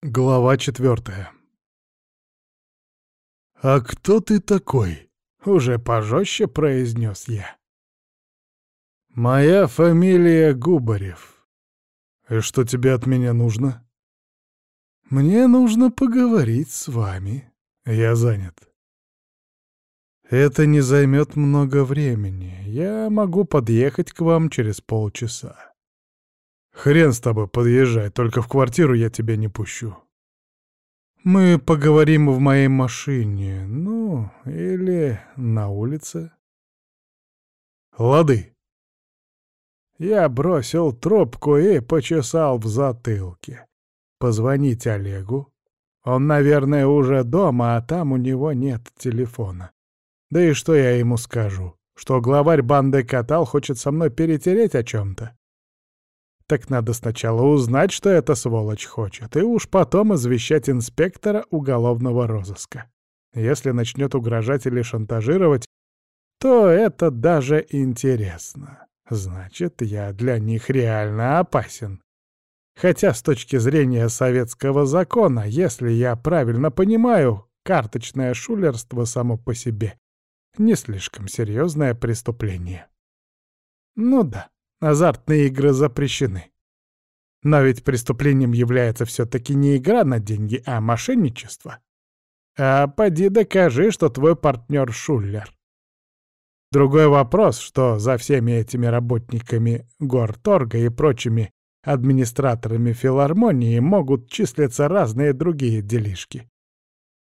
Глава четвертая. «А кто ты такой?» — уже пожестче произнес я. «Моя фамилия Губарев. И что тебе от меня нужно?» «Мне нужно поговорить с вами. Я занят». «Это не займет много времени. Я могу подъехать к вам через полчаса». «Хрен с тобой, подъезжай, только в квартиру я тебя не пущу». «Мы поговорим в моей машине, ну, или на улице». «Лады». Я бросил трубку и почесал в затылке. Позвонить Олегу. Он, наверное, уже дома, а там у него нет телефона. Да и что я ему скажу? Что главарь банды Катал хочет со мной перетереть о чем-то? Так надо сначала узнать, что эта сволочь хочет, и уж потом извещать инспектора уголовного розыска. Если начнет угрожать или шантажировать, то это даже интересно. Значит, я для них реально опасен. Хотя с точки зрения советского закона, если я правильно понимаю, карточное шулерство само по себе не слишком серьезное преступление. Ну да, Азартные игры запрещены. Но ведь преступлением является все-таки не игра на деньги, а мошенничество. А поди докажи, что твой партнер шулер. Другой вопрос, что за всеми этими работниками горторга и прочими администраторами филармонии могут числиться разные другие делишки.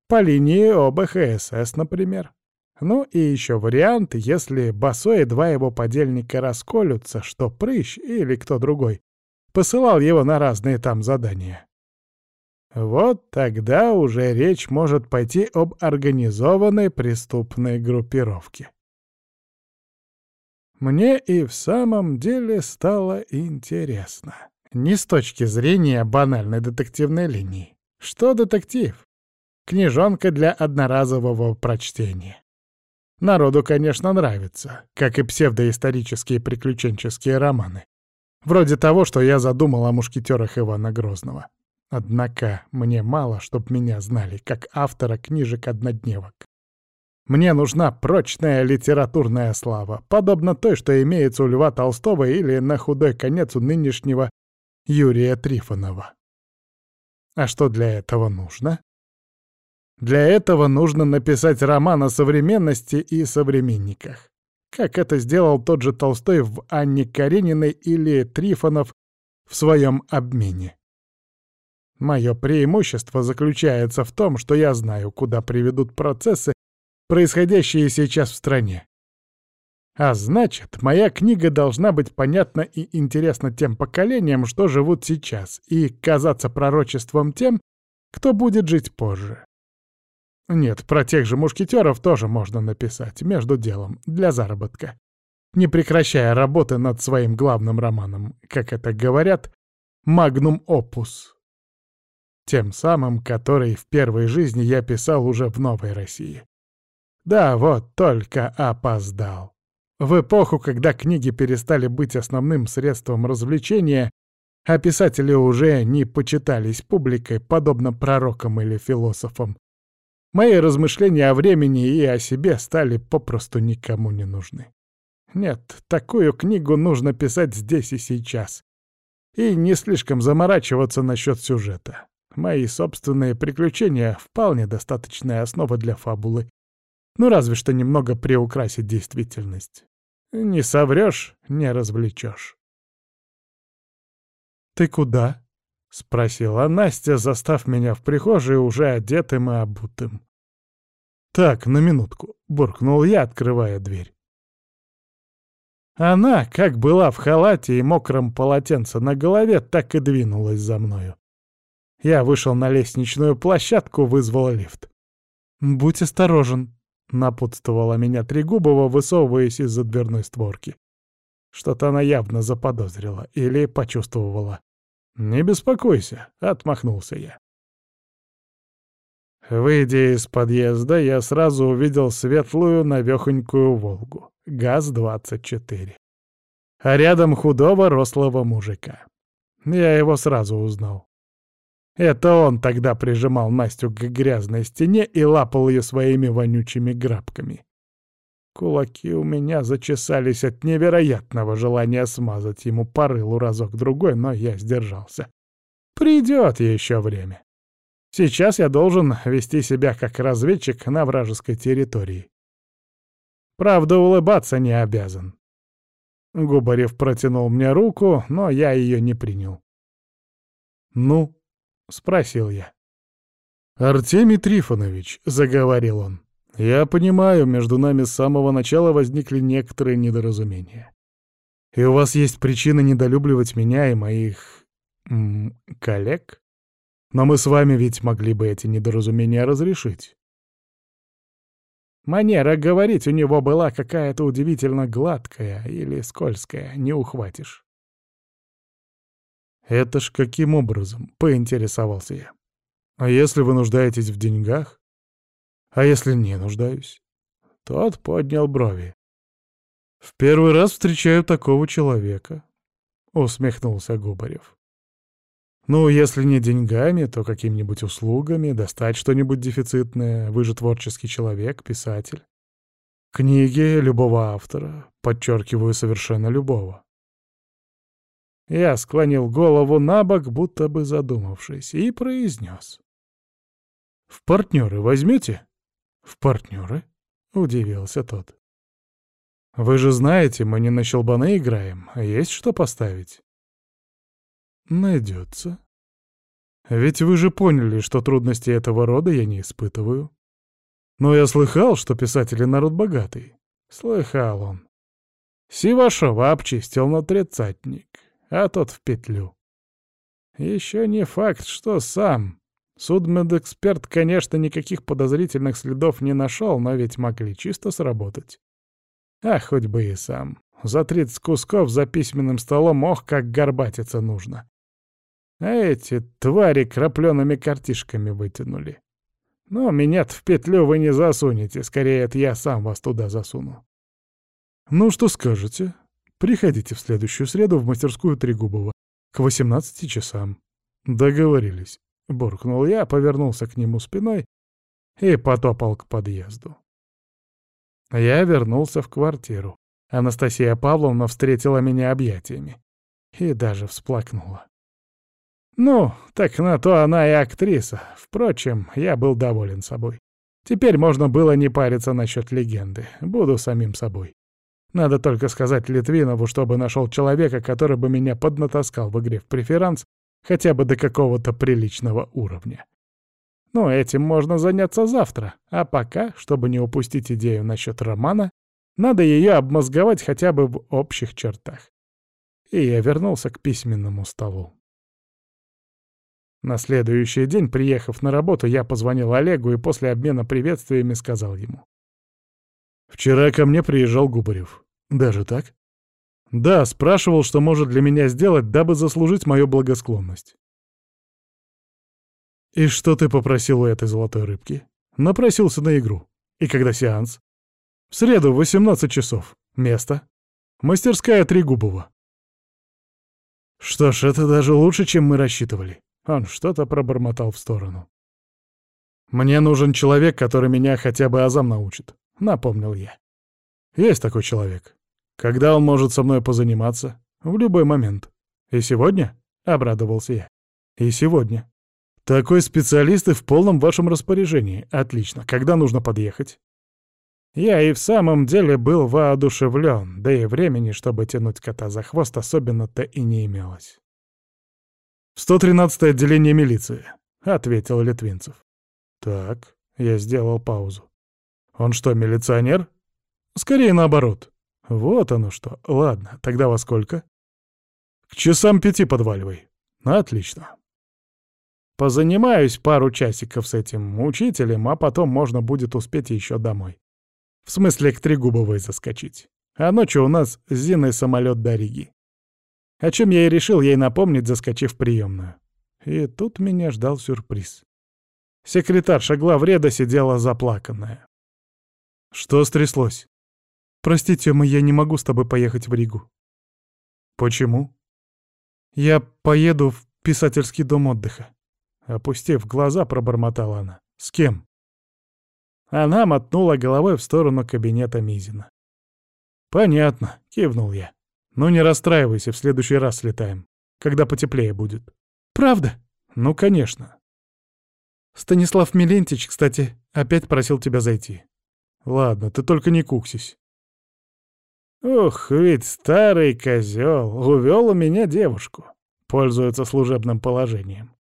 По линии ОБХСС, например. Ну и еще вариант, если Басо и два его подельника расколются, что Прыщ или кто другой посылал его на разные там задания. Вот тогда уже речь может пойти об организованной преступной группировке. Мне и в самом деле стало интересно. Не с точки зрения банальной детективной линии. Что детектив? Книжонка для одноразового прочтения. Народу, конечно, нравится, как и псевдоисторические приключенческие романы. Вроде того, что я задумал о мушкетерах Ивана Грозного. Однако мне мало, чтоб меня знали, как автора книжек-однодневок. Мне нужна прочная литературная слава, подобно той, что имеется у Льва Толстого или на худой конец у нынешнего Юрия Трифонова. А что для этого нужно? Для этого нужно написать роман о современности и современниках. Как это сделал тот же Толстой в «Анне Карениной» или Трифонов в своем обмене. Мое преимущество заключается в том, что я знаю, куда приведут процессы, происходящие сейчас в стране. А значит, моя книга должна быть понятна и интересна тем поколениям, что живут сейчас, и казаться пророчеством тем, кто будет жить позже. Нет, про тех же мушкетеров тоже можно написать, между делом, для заработка. Не прекращая работы над своим главным романом, как это говорят, «Магнум опус». Тем самым, который в первой жизни я писал уже в Новой России. Да, вот только опоздал. В эпоху, когда книги перестали быть основным средством развлечения, а писатели уже не почитались публикой, подобно пророкам или философам, Мои размышления о времени и о себе стали попросту никому не нужны. Нет, такую книгу нужно писать здесь и сейчас. И не слишком заморачиваться насчет сюжета. Мои собственные приключения — вполне достаточная основа для фабулы. Ну, разве что немного приукрасить действительность. Не соврешь, не развлечешь. «Ты куда?» — спросила Настя, застав меня в прихожей уже одетым и обутым. «Так, на минутку», — буркнул я, открывая дверь. Она, как была в халате и мокром полотенце на голове, так и двинулась за мною. Я вышел на лестничную площадку, вызвал лифт. «Будь осторожен», — напутствовала меня Трегубова, высовываясь из-за дверной створки. Что-то она явно заподозрила или почувствовала. «Не беспокойся», — отмахнулся я. Выйдя из подъезда, я сразу увидел светлую навехонькую «Волгу», ГАЗ-24. А рядом худого рослого мужика. Я его сразу узнал. Это он тогда прижимал Настю к грязной стене и лапал ее своими вонючими грабками. Кулаки у меня зачесались от невероятного желания смазать ему по рылу разок-другой, но я сдержался. Придет еще время. Сейчас я должен вести себя как разведчик на вражеской территории. Правда, улыбаться не обязан. Губарев протянул мне руку, но я ее не принял. «Ну?» — спросил я. «Артемий Трифонович», — заговорил он, — «я понимаю, между нами с самого начала возникли некоторые недоразумения. И у вас есть причины недолюбливать меня и моих... Коллег? Но мы с вами ведь могли бы эти недоразумения разрешить. Манера говорить у него была какая-то удивительно гладкая или скользкая, не ухватишь. «Это ж каким образом?» — поинтересовался я. «А если вы нуждаетесь в деньгах? А если не нуждаюсь?» Тот поднял брови. «В первый раз встречаю такого человека», — усмехнулся Губарев. Ну, если не деньгами, то какими-нибудь услугами, достать что-нибудь дефицитное. Вы же творческий человек, писатель. Книги любого автора, подчеркиваю, совершенно любого. Я склонил голову на бок, будто бы задумавшись, и произнес. «В партнеры возьмете?» «В партнеры?» — удивился тот. «Вы же знаете, мы не на щелбаны играем, а есть что поставить». Найдется. Ведь вы же поняли, что трудности этого рода я не испытываю. Но я слыхал, что писатели народ богатый. Слыхал он. Сивашова обчистил на тридцатник, а тот в петлю. Еще не факт, что сам. Судмедэксперт, конечно, никаких подозрительных следов не нашел, но ведь могли чисто сработать. А хоть бы и сам. За тридцать кусков за письменным столом, ох, как горбатиться нужно. А эти твари крапленными картишками вытянули. Но меня-то в петлю вы не засунете, скорее это я сам вас туда засуну. Ну, что скажете? Приходите в следующую среду в мастерскую Трегубова к 18 часам. Договорились. Буркнул я, повернулся к нему спиной и потопал к подъезду. Я вернулся в квартиру. Анастасия Павловна встретила меня объятиями и даже всплакнула. Ну, так на то она и актриса. Впрочем, я был доволен собой. Теперь можно было не париться насчет легенды. Буду самим собой. Надо только сказать Литвинову, чтобы нашел человека, который бы меня поднатаскал в игре в преферанс хотя бы до какого-то приличного уровня. Ну, этим можно заняться завтра, а пока, чтобы не упустить идею насчет романа, надо ее обмозговать хотя бы в общих чертах. И я вернулся к письменному столу. На следующий день, приехав на работу, я позвонил Олегу и после обмена приветствиями сказал ему. «Вчера ко мне приезжал Губарев. Даже так?» «Да, спрашивал, что может для меня сделать, дабы заслужить мою благосклонность». «И что ты попросил у этой золотой рыбки?» «Напросился на игру. И когда сеанс?» «В среду в 18 часов. Место?» «Мастерская Трегубова». «Что ж, это даже лучше, чем мы рассчитывали. Он что-то пробормотал в сторону. «Мне нужен человек, который меня хотя бы азам научит», — напомнил я. «Есть такой человек. Когда он может со мной позаниматься? В любой момент. И сегодня?» — обрадовался я. «И сегодня. Такой специалист и в полном вашем распоряжении. Отлично. Когда нужно подъехать?» Я и в самом деле был воодушевлен, да и времени, чтобы тянуть кота за хвост, особенно-то и не имелось. «113-е отделение милиции», — ответил Литвинцев. «Так», — я сделал паузу. «Он что, милиционер?» «Скорее наоборот». «Вот оно что. Ладно, тогда во сколько?» «К часам пяти подваливай». «Отлично». Позанимаюсь пару часиков с этим учителем, а потом можно будет успеть еще домой. В смысле, к Трегубовой заскочить. А ночью у нас с Зиной самолет до Риги. О чем я и решил ей напомнить, заскочив в приемную. И тут меня ждал сюрприз. Секретарша главреда сидела заплаканная. «Что стряслось?» «Прости, Тёма, я не могу с тобой поехать в Ригу». «Почему?» «Я поеду в писательский дом отдыха». Опустив глаза, пробормотала она. «С кем?» Она мотнула головой в сторону кабинета Мизина. «Понятно», — кивнул я. «Ну не расстраивайся, в следующий раз слетаем, когда потеплее будет». «Правда?» «Ну, конечно». «Станислав Милентич, кстати, опять просил тебя зайти». «Ладно, ты только не куксись». «Ух, ведь старый козел увел у меня девушку. Пользуется служебным положением.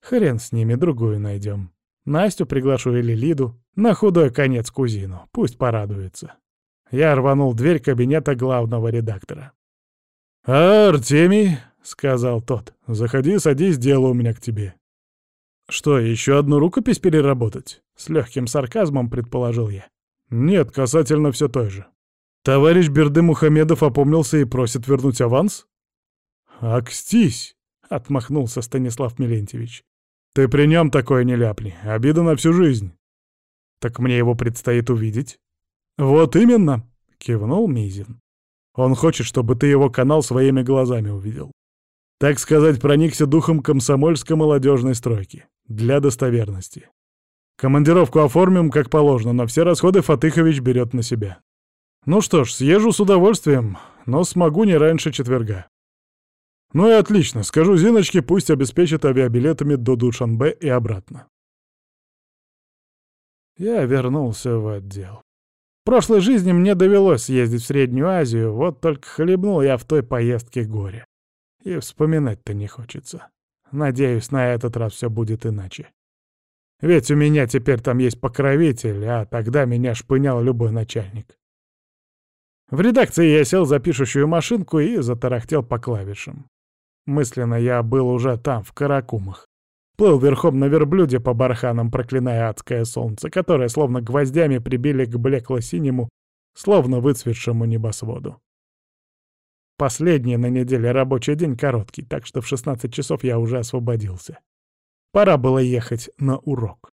Хрен с ними, другую найдем. Настю приглашу или Лиду, на худой конец кузину, пусть порадуется». Я рванул дверь кабинета главного редактора. «Артемий», — сказал тот, — «заходи, садись, дело у меня к тебе». «Что, еще одну рукопись переработать?» — с легким сарказмом предположил я. «Нет, касательно все той же. Товарищ Берды Мухамедов опомнился и просит вернуть аванс?» «Акстись!» — отмахнулся Станислав Милентьевич. «Ты при нем такое не ляпни. Обида на всю жизнь». «Так мне его предстоит увидеть». «Вот именно!» — кивнул Мизин. «Он хочет, чтобы ты его канал своими глазами увидел. Так сказать, проникся духом комсомольской молодежной стройки. Для достоверности. Командировку оформим как положено, но все расходы Фатыхович берет на себя. Ну что ж, съезжу с удовольствием, но смогу не раньше четверга. Ну и отлично, скажу Зиночке, пусть обеспечит авиабилетами до Душанбе и обратно. Я вернулся в отдел. В прошлой жизни мне довелось ездить в Среднюю Азию, вот только хлебнул я в той поездке горе. И вспоминать-то не хочется. Надеюсь, на этот раз все будет иначе. Ведь у меня теперь там есть покровитель, а тогда меня шпынял любой начальник. В редакции я сел за пишущую машинку и затарахтел по клавишам. Мысленно я был уже там, в Каракумах. Плыл верхом на верблюде по барханам, проклиная адское солнце, которое словно гвоздями прибили к блекло-синему, словно выцветшему небосводу. Последний на неделе рабочий день короткий, так что в 16 часов я уже освободился. Пора было ехать на урок.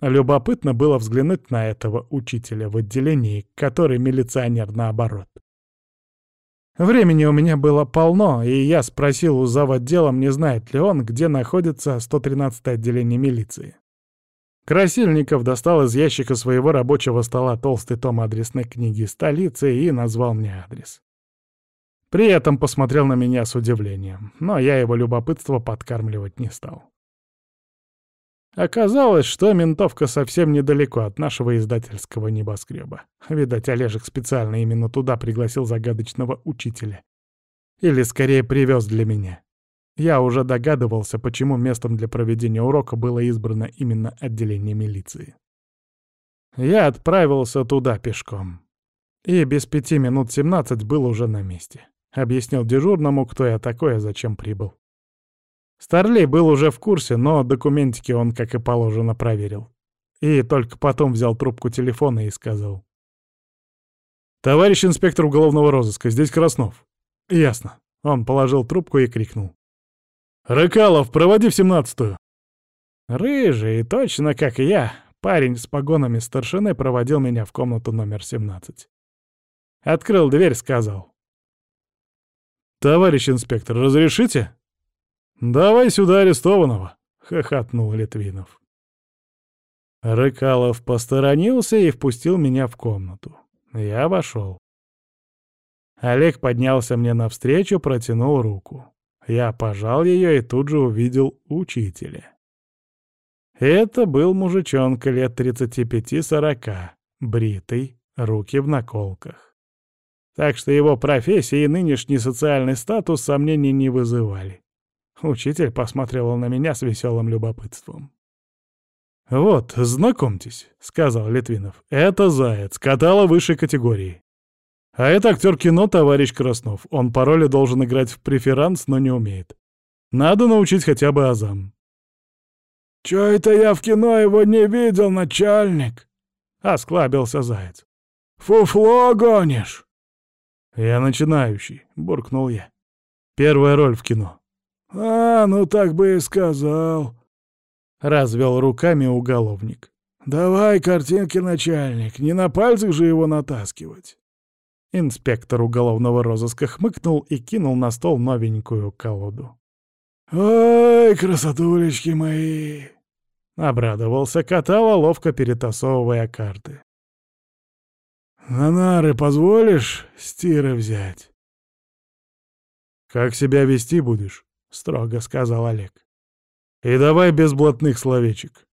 Любопытно было взглянуть на этого учителя в отделении, который милиционер наоборот. Времени у меня было полно, и я спросил у заводделом, не знает ли он, где находится 113-е отделение милиции. Красильников достал из ящика своего рабочего стола толстый том адресной книги столицы и назвал мне адрес. При этом посмотрел на меня с удивлением, но я его любопытство подкармливать не стал. Оказалось, что ментовка совсем недалеко от нашего издательского небоскреба. Видать, Олежек специально именно туда пригласил загадочного учителя. Или скорее привез для меня. Я уже догадывался, почему местом для проведения урока было избрано именно отделение милиции. Я отправился туда пешком. И без пяти минут семнадцать был уже на месте. Объяснил дежурному, кто я такой, а зачем прибыл. Старлей был уже в курсе, но документики он, как и положено, проверил. И только потом взял трубку телефона и сказал. «Товарищ инспектор уголовного розыска, здесь Краснов». «Ясно». Он положил трубку и крикнул. «Рыкалов, проводи в семнадцатую». Рыжий, точно как и я, парень с погонами старшины проводил меня в комнату номер 17. Открыл дверь, сказал. «Товарищ инспектор, разрешите?» «Давай сюда арестованного!» — хохотнул Литвинов. Рыкалов посторонился и впустил меня в комнату. Я вошел. Олег поднялся мне навстречу, протянул руку. Я пожал ее и тут же увидел учителя. Это был мужичонка лет 35-40, бритый, руки в наколках. Так что его профессия и нынешний социальный статус сомнений не вызывали. Учитель посмотрел на меня с веселым любопытством. «Вот, знакомьтесь», — сказал Литвинов. «Это Заяц, катала высшей категории. А это актер кино товарищ Краснов. Он по роли должен играть в преферанс, но не умеет. Надо научить хотя бы азам». «Чё это я в кино его не видел, начальник?» — осклабился Заяц. «Фуфло гонишь!» «Я начинающий», — буркнул я. «Первая роль в кино. «А, ну так бы и сказал», — развел руками уголовник. «Давай картинки, начальник, не на пальцах же его натаскивать». Инспектор уголовного розыска хмыкнул и кинул на стол новенькую колоду. «Ой, красотулечки мои!» — обрадовался Катала, ловко перетасовывая карты. «На нары позволишь стиры взять?» «Как себя вести будешь?» — строго сказал Олег. «И давай без блатных словечек».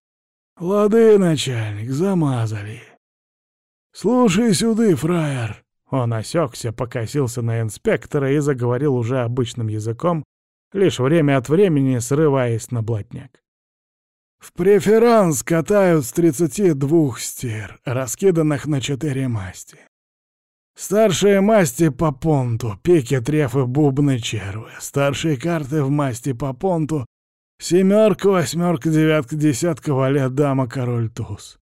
«Лады, начальник, замазали. Слушай сюда, фраер!» Он осекся, покосился на инспектора и заговорил уже обычным языком, лишь время от времени срываясь на блатняк. В преферанс катают с тридцати двух стир, раскиданных на четыре масти. Старшие масти по понту, пики, трефы, бубны, червы. Старшие карты в масти по понту — семерка, восьмерка, девятка, десятка, валет, дама, король, туз.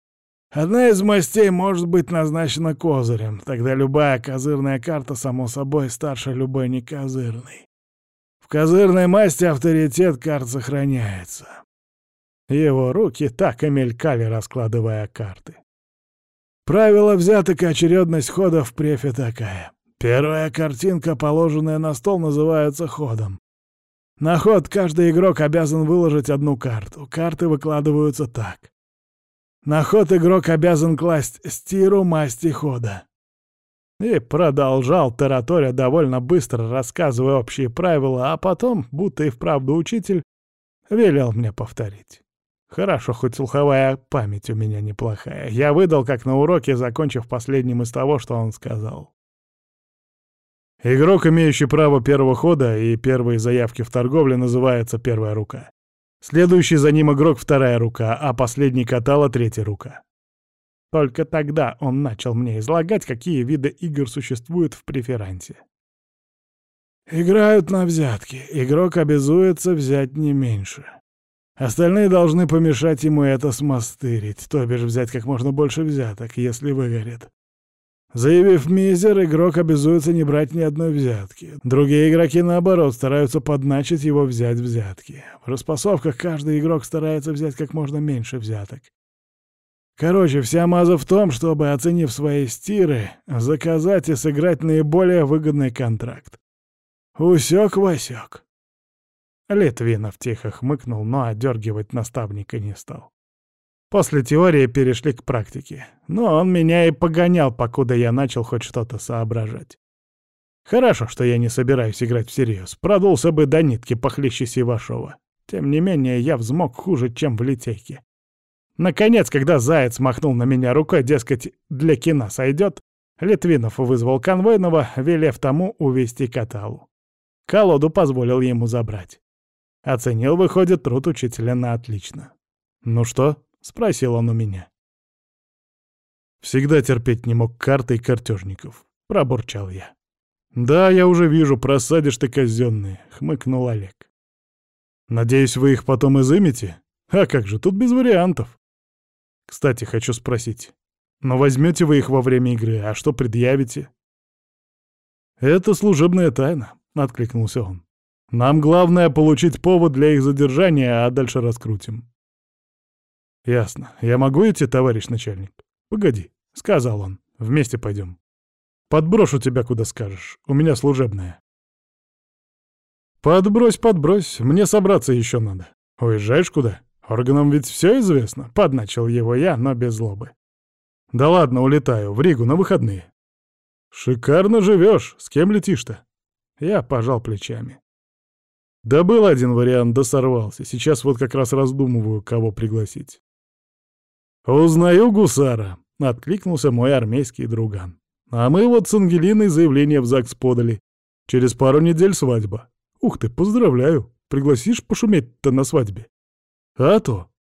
Одна из мастей может быть назначена козырем, тогда любая козырная карта, само собой, старше любой некозырной. В козырной масти авторитет карт сохраняется. Его руки так и мелькали, раскладывая карты. Правило взяток и очередность ходов в префе такая. Первая картинка, положенная на стол, называется ходом. На ход каждый игрок обязан выложить одну карту. Карты выкладываются так. На ход игрок обязан класть стиру масти хода. И продолжал тараторя довольно быстро, рассказывая общие правила, а потом, будто и вправду учитель, велел мне повторить. Хорошо, хоть слуховая память у меня неплохая. Я выдал, как на уроке, закончив последним из того, что он сказал. Игрок, имеющий право первого хода и первые заявки в торговле, называется первая рука. Следующий за ним игрок — вторая рука, а последний катала — третья рука. Только тогда он начал мне излагать, какие виды игр существуют в преферансе. Играют на взятки. Игрок обязуется взять не меньше. Остальные должны помешать ему это смастырить, то бишь взять как можно больше взяток, если выгорит. Заявив мизер, игрок обязуется не брать ни одной взятки. Другие игроки, наоборот, стараются подначить его взять взятки. В распасовках каждый игрок старается взять как можно меньше взяток. Короче, вся маза в том, чтобы, оценив свои стиры, заказать и сыграть наиболее выгодный контракт. Усек-васек. Литвинов тихо хмыкнул, но одергивать наставника не стал. После теории перешли к практике. Но он меня и погонял, покуда я начал хоть что-то соображать. Хорошо, что я не собираюсь играть всерьез. Продулся бы до нитки похлеще Сивашова. Тем не менее, я взмок хуже, чем в литейке. Наконец, когда заяц махнул на меня рукой, дескать, для кино сойдет, Литвинов вызвал конвойного, велев тому увести каталу. Колоду позволил ему забрать. Оценил, выходит, труд учителя на отлично. «Ну что?» — спросил он у меня. Всегда терпеть не мог карты и картежников. Пробурчал я. «Да, я уже вижу, просадишь ты казенные», — хмыкнул Олег. «Надеюсь, вы их потом изымете? А как же, тут без вариантов. Кстати, хочу спросить, но возьмете вы их во время игры, а что предъявите?» «Это служебная тайна», — откликнулся он. Нам главное получить повод для их задержания, а дальше раскрутим. Ясно. Я могу идти, товарищ начальник? Погоди, сказал он. Вместе пойдем. Подброшу тебя, куда скажешь. У меня служебная. Подбрось, подбрось. Мне собраться еще надо. Уезжаешь куда? Органам ведь все известно. Подначил его я, но без злобы. Да ладно, улетаю. В Ригу на выходные. Шикарно живешь. С кем летишь-то? Я пожал плечами. Да был один вариант, да сорвался. Сейчас вот как раз раздумываю, кого пригласить. «Узнаю гусара», — откликнулся мой армейский друган. «А мы вот с Ангелиной заявление в ЗАГС подали. Через пару недель свадьба. Ух ты, поздравляю. Пригласишь пошуметь-то на свадьбе?» «А то».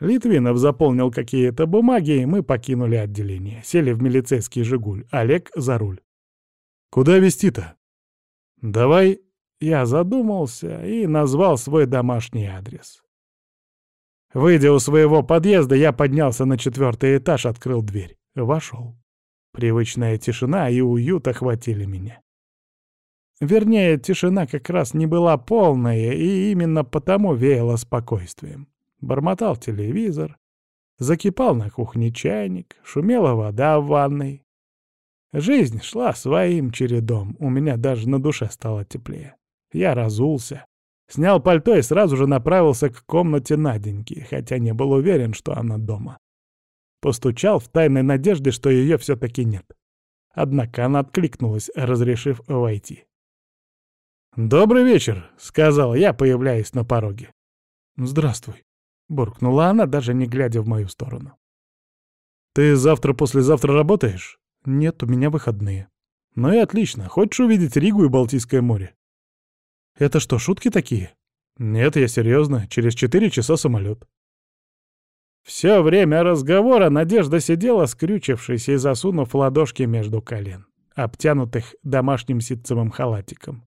Литвинов заполнил какие-то бумаги, и мы покинули отделение. Сели в милицейский «Жигуль». Олег за руль. «Куда везти-то?» «Давай я задумался и назвал свой домашний адрес. Выйдя у своего подъезда, я поднялся на четвертый этаж, открыл дверь. Вошел. Привычная тишина и уют охватили меня. Вернее, тишина как раз не была полная, и именно потому веяло спокойствием. Бормотал телевизор, закипал на кухне чайник, шумела вода в ванной. Жизнь шла своим чередом, у меня даже на душе стало теплее. Я разулся, Снял пальто и сразу же направился к комнате Наденьки, хотя не был уверен, что она дома. Постучал в тайной надежде, что ее все-таки нет. Однако она откликнулась, разрешив войти. «Добрый вечер», — сказал я, появляясь на пороге. «Здравствуй», — буркнула она, даже не глядя в мою сторону. «Ты завтра-послезавтра работаешь?» «Нет, у меня выходные». «Ну и отлично. Хочешь увидеть Ригу и Балтийское море?» «Это что, шутки такие?» «Нет, я серьезно. Через четыре часа самолет. Все время разговора Надежда сидела, скрючившись и засунув ладошки между колен, обтянутых домашним ситцевым халатиком.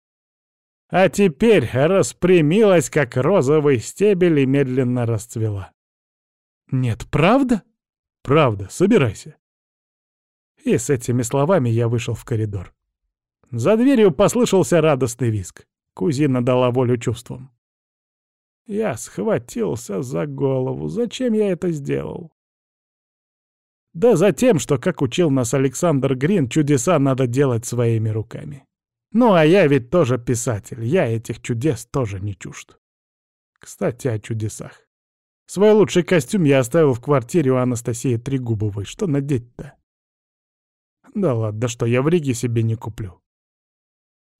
А теперь распрямилась, как розовый стебель, и медленно расцвела. «Нет, правда?» «Правда, собирайся». И с этими словами я вышел в коридор. За дверью послышался радостный визг. Кузина дала волю чувствам. Я схватился за голову. Зачем я это сделал? Да за тем, что, как учил нас Александр Грин, чудеса надо делать своими руками. Ну, а я ведь тоже писатель, я этих чудес тоже не чужд. Кстати, о чудесах. Свой лучший костюм я оставил в квартире у Анастасии Трегубовой. Что надеть-то? Да ладно, что я в Риге себе не куплю.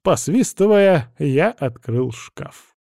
Посвистывая, я открыл шкаф.